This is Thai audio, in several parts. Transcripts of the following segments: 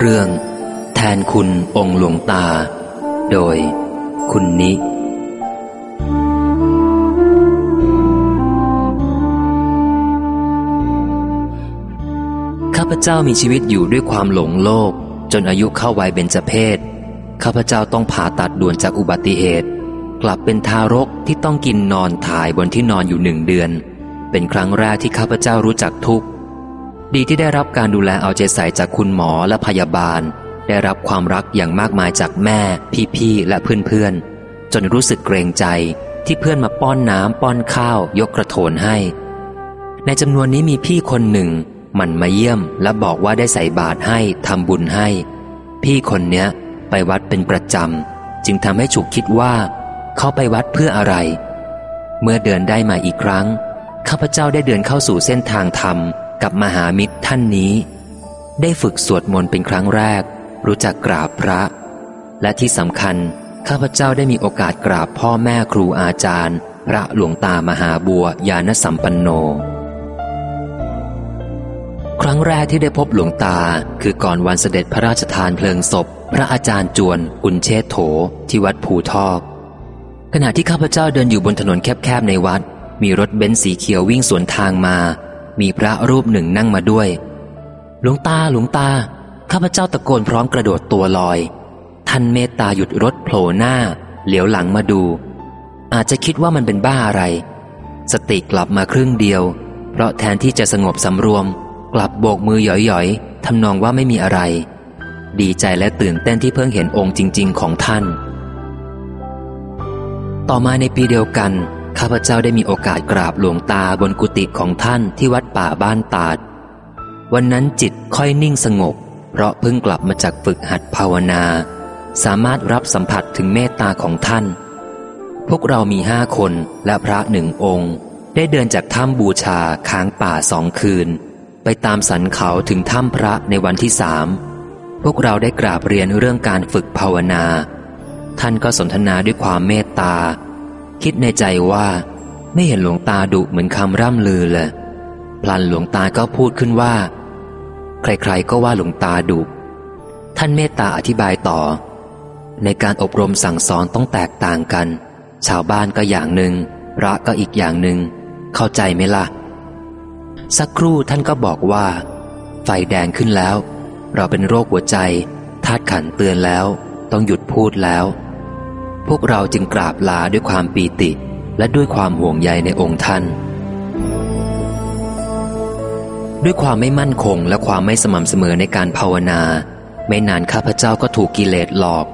เรื่อง แทนคุณองค์หลวงตา โดย คุณนิ ข้าพเจ้ามีชีวิตอยู่ด้วยความหลงโลก จนอายุเข้าวัยเบญจเพศข้าพเจ้าต้องผ่าตัดด่วนจากอุบัติเหตุ กลับเป็นทารกที่ต้องกินนอนถ่ายบนที่นอนอยู่หนึ่งเดือน เป็นครั้งแรกที่ข้าพเจ้ารู้จักทุกข์ ดีที่ได้รับการดูแลเอาใจใส่จากคุณหมอและพยาบาล ได้รับความรักอย่างมากมายจากแม่ พี่ๆและเพื่อนๆ จนรู้สึกเกรงใจที่เพื่อนมาป้อนน้ำป้อนข้าวยกกระโถนให้ ในจำนวนนี้มีพี่คนหนึ่ง มันมาเยี่ยมและบอกว่าได้ใส่บาตรให้ทำบุญให้ พี่คนเนี้ยไปวัดเป็นประจำจึงทำให้ฉุกคิดว่า เขาไปวัดเพื่ออะไร เมื่อเดินได้มาอีกครั้งข้าพเจ้าได้เดินเข้าสู่เส้นทางธรรม กับมหามิตรท่านนี้ ได้ฝึกสวดมนต์เป็นครั้งแรก รู้จักกราบพระ และที่สำคัญ ข้าพเจ้าได้มีโอกาสกราบพ่อแม่ครูอาจารย์ พระหลวงตามหาบัวยานสัมปันโน ครั้งแรกที่ได้พบหลวงตาคือก่อนวันเสด็จพระราชทานเพลิงศพ พระอาจารย์จวนอุนเชษโถที่วัดภูทอกขณะที่ข้าพเจ้าเดินอยู่บนถนนแคบๆในวัด มีรถเบนซ์สีเขียววิ่งสวนทางมา มีพระรูปหนึ่งนั่งมาด้วยหลวงตาหลวงตา ข้าพเจ้าตะโกนพร้อมกระโดดตัวลอย ท่านเมตตาหยุดรถโผล่หน้า เหลียวหลังมาดู อาจจะคิดว่ามันเป็นบ้าอะไร สติกลับมาครึ่งเดียว เพราะแทนที่จะสงบสำรวม กลับโบกมือหย่อยๆทำนองว่าไม่มีอะไร ดีใจและตื่นเต้นที่เพิ่งเห็นองค์จริง ๆ ของท่าน ต่อมาในปีเดียวกัน ข้าพเจ้าได้มีโอกาสกราบหลวงตาบนกุฏิของท่านที่วัดป่าบ้านตาด วันนั้นจิตค่อยนิ่งสงบ เพราะเพิ่งกลับมาจากฝึกหัดภาวนา สามารถรับสัมผัสถึงเมตตาของท่าน พวกเรามีห้าคนและพระหนึ่งองค์ ได้เดินจากถ้ำบูชาค้างป่าสองคืน ไปตามสันเขาถึงถ้ำพระในวันที่สามพวกเราได้กราบเรียนเรื่องการฝึกภาวนา ท่านก็สนทนาด้วยความเมตตา คิดในใจว่าไม่เห็นหลวงตาดุเหมือนคำร่ำลือเลยพลันหลวงตาก็พูดขึ้นว่า ใครๆก็ว่าหลวงตาดุท่านเมตตาอธิบายต่อ ในการอบรมสั่งสอนต้องแตกต่างกัน ชาวบ้านก็อย่างหนึ่งพระก็อีกอย่างหนึ่งเข้าใจไหมล่ะ สักครู่ท่านก็บอกว่า ไฟแดงขึ้นแล้ว เราเป็นโรคหัวใจธาตุขันเตือนแล้ว ต้องหยุดพูดแล้ว พวกเราจึงกราบลาด้วยความปีติ และด้วยความห่วงใยในองค์ท่าน ด้วยความไม่มั่นคงและความไม่สม่ำเสมอในการภาวนา ไม่นานข้าพเจ้าก็ถูกกิเลสหลอก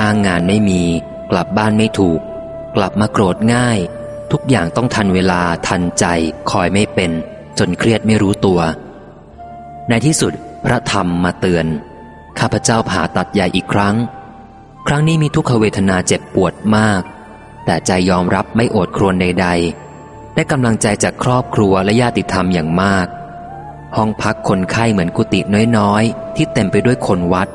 อ้างงานไม่มี กลับบ้านไม่ถูก กลับมาโกรธง่าย ทุกอย่างต้องทันเวลาทันใจ คอยไม่เป็น จนเครียดไม่รู้ตัว ในที่สุดพระธรรมมาเตือน ข้าพเจ้าผ่าตัดใหญ่อีกครั้ง ครั้งนี้มีทุกขเวทนาเจ็บปวดมาก แต่ใจยอมรับไม่โอดครวญใด ๆ ได้กำลังใจจากครอบครัวและญาติธรรมอย่างมาก ห้องพักคนไข้เหมือนกุฏิน้อยๆ ที่เต็มไปด้วยคนวัด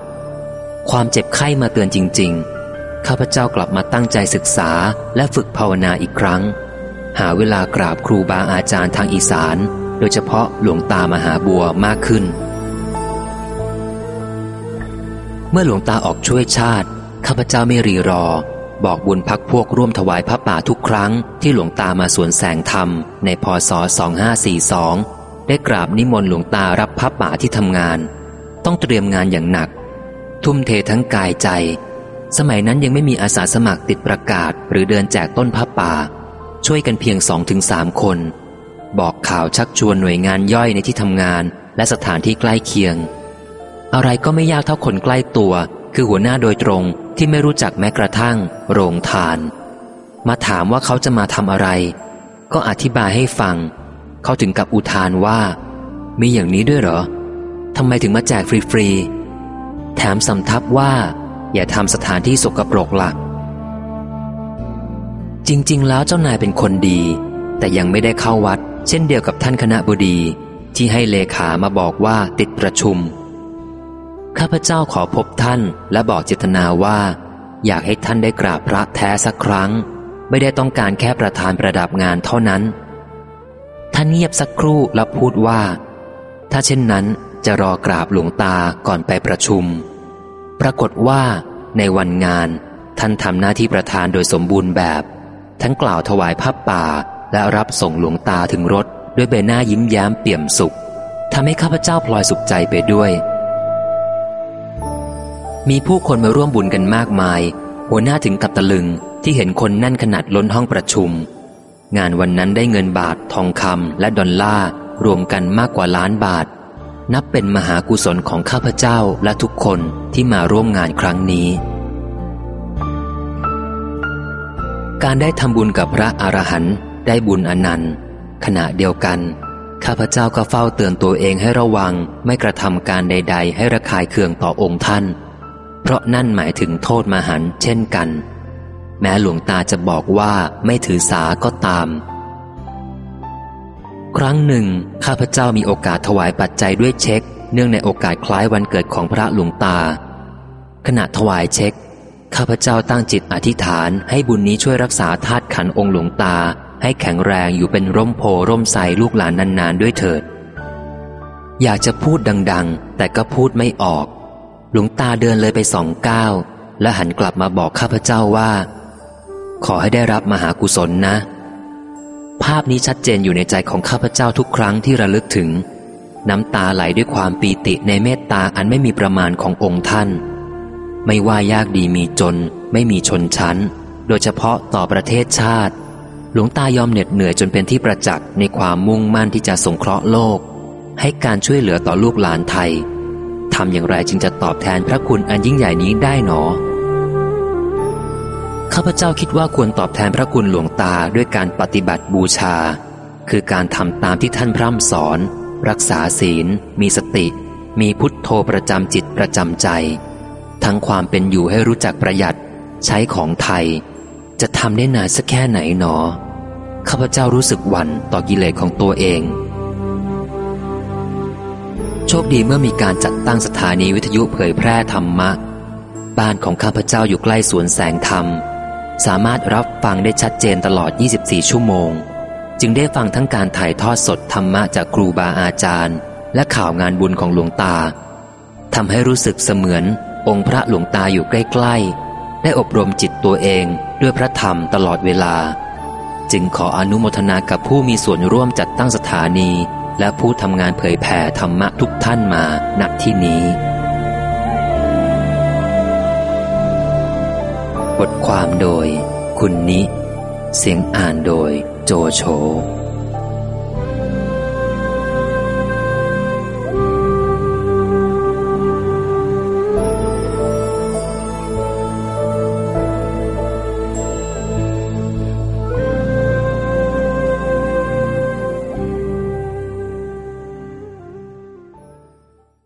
ความเจ็บไข้มาเตือนจริง ๆ ข้าพเจ้ากลับมาตั้งใจศึกษาและฝึกภาวนาอีกครั้ง หาเวลากราบครูบาอาจารย์ทางอีสาน โดยเฉพาะหลวงตามหาบัวมากขึ้นเมื่อหลวงตาออกช่วยชาติ ข้าพเจ้าไม่รีรอ บอกบุญพักพวกร่วมถวายพระป่าทุกครั้งที่หลวงตามาสวนแสงธรรม ในพศ 2542 ได้กราบนิมนต์หลวงตารับพระป่าที่ทำงาน ต้องเตรียมงานอย่างหนัก ทุ่มเททั้งกายใจ สมัยนั้นยังไม่มีอาสาสมัครติดประกาศ หรือเดินแจกต้นพระป่า ช่วยกันเพียงสองถึงสามคน บอกข่าวชักชวนหน่วยงานย่อยในที่ทำงาน และสถานที่ใกล้เคียง อะไรก็ไม่ยากเท่าคนใกล้ตัว คือหัวหน้าโดยตรงที่ไม่รู้จักแม้กระทั่ง โรงทาน มาถามว่าเขาจะมาทำอะไร ก็อธิบายให้ฟัง เขาถึงกับอุทานว่า มีอย่างนี้ด้วยเหรอทำไมถึงมาแจกฟรีๆแถมสำทับว่า อย่าทำสถานที่สกปรกละ่ะ จริง ๆ แล้วเจ้านายเป็นคนดี แต่ยังไม่ได้เข้าวัด เช่นเดียวกับท่านคณะบดี ที่ให้เลขามาบอกว่าติดประชุม ข้าพเจ้าขอพบท่านและบอกเจตนาว่า อยากให้ท่านได้กราบพระแท้สักครั้ง ไม่ได้ต้องการแค่ประธานประดับงานเท่านั้น ท่านเงียบสักครู่แล้วพูดว่า ถ้าเช่นนั้นจะรอกราบหลวงตาก่อนไปประชุม ปรากฏว่า ในวันงาน ท่านทำหน้าที่ประธานโดยสมบูรณ์แบบ ทั้งกล่าวถวายผ้าป่า และรับส่งหลวงตาถึงรถ ด้วยใบหน้ายิ้มแย้มเปี่ยมสุขทำให้ข้าพเจ้าพลอยสุขใจไปด้วย มีผู้คนมาร่วมบุญกันมากมาย หัวหน้าถึงกับตะลึงที่เห็นคนแน่นขนาดล้นห้องประชุม งานวันนั้นได้เงินบาท ทองคำและดอลลาร์รวมกันมากกว่าล้านบาท นับเป็นมหากุศลของข้าพเจ้าและทุกคนที่มาร่วมงานครั้งนี้ การได้ทำบุญกับพระอรหันต์ได้บุญอนันต์ ขณะเดียวกัน ข้าพเจ้าก็เฝ้าเตือนตัวเองให้ระวังไม่กระทำการใด ๆ ให้ระคายเคืองต่อองค์ท่าน เพราะนั่นหมายถึงโทษมหันเช่นกัน แม้หลวงตาจะบอกว่าไม่ถือสาก็ตาม ครั้งหนึ่ง ข้าพเจ้ามีโอกาสถวายปัจจัยด้วยเช็ค เนื่องในโอกาสคล้ายวันเกิดของพระหลวงตา ขณะถวายเช็ค ข้าพเจ้าตั้งจิตอธิษฐานให้บุญนี้ช่วยรักษาธาตุขันองค์หลวงตา ให้แข็งแรงอยู่เป็นร่มโพร่มใสลูกหลานนานๆด้วยเถิดอยากจะพูดดัง ๆ แต่ก็พูดไม่ออก หลวงตาเดินเลยไปสองก้าวและหันกลับมาบอกข้าพเจ้าว่า ขอให้ได้รับมหากุศลนะ ภาพนี้ชัดเจนอยู่ในใจของข้าพเจ้าทุกครั้งที่ระลึกถึง น้ำตาไหลด้วยความปีติในเมตตาอันไม่มีประมาณขององค์ท่าน ไม่ว่ายากดีมีจน ไม่มีชนชั้น โดยเฉพาะต่อประเทศชาติ หลวงตายอมเหน็ดเหนื่อยจนเป็นที่ประจักษ์ในความมุ่งมั่นที่จะสงเคราะห์โลก ให้การช่วยเหลือต่อลูกหลานไทย ทำอย่างไรจึงจะตอบแทนพระคุณอันยิ่งใหญ่นี้ได้หนอ ข้าพเจ้าคิดว่าควรตอบแทนพระคุณหลวงตาด้วยการปฏิบัติบูชา คือการทำตามที่ท่านพร่ำสอน รักษาศีล มีสติ มีพุทโธประจำจิตประจำใจ ทั้งความเป็นอยู่ให้รู้จักประหยัด ใช้ของไทย จะทำได้นานสักแค่ไหนหนอ ข้าพเจ้ารู้สึกหวั่นต่อกิเลสของตัวเอง คดีเมื่อมีการจัดตั้งสถานีวิทยุเผยแพร่ธรรมะ บ้านของข้าพเจ้าอยู่ใกล้สวนแสงธรรม สามารถรับฟังได้ชัดเจนตลอด 24 ชั่วโมง จึงได้ฟังทั้งการถ่ายทอดสดธรรมะจากครูบาอาจารย์ และข่าวงานบุญของหลวงตาทำให้รู้สึกเสมือน องค์พระหลวงตาอยู่ใกล้ๆ ได้อบรมจิตตัวเองด้วยพระธรรมตลอดเวลา จึงขออนุโมทนากับผู้มีส่วนร่วมจัดตั้งสถานี และผู้ทำงานเผยแผ่ธรรมะทุกท่านมาณที่นี้ บทความโดย คุณนิ เสียงอ่านโดยโจโฉ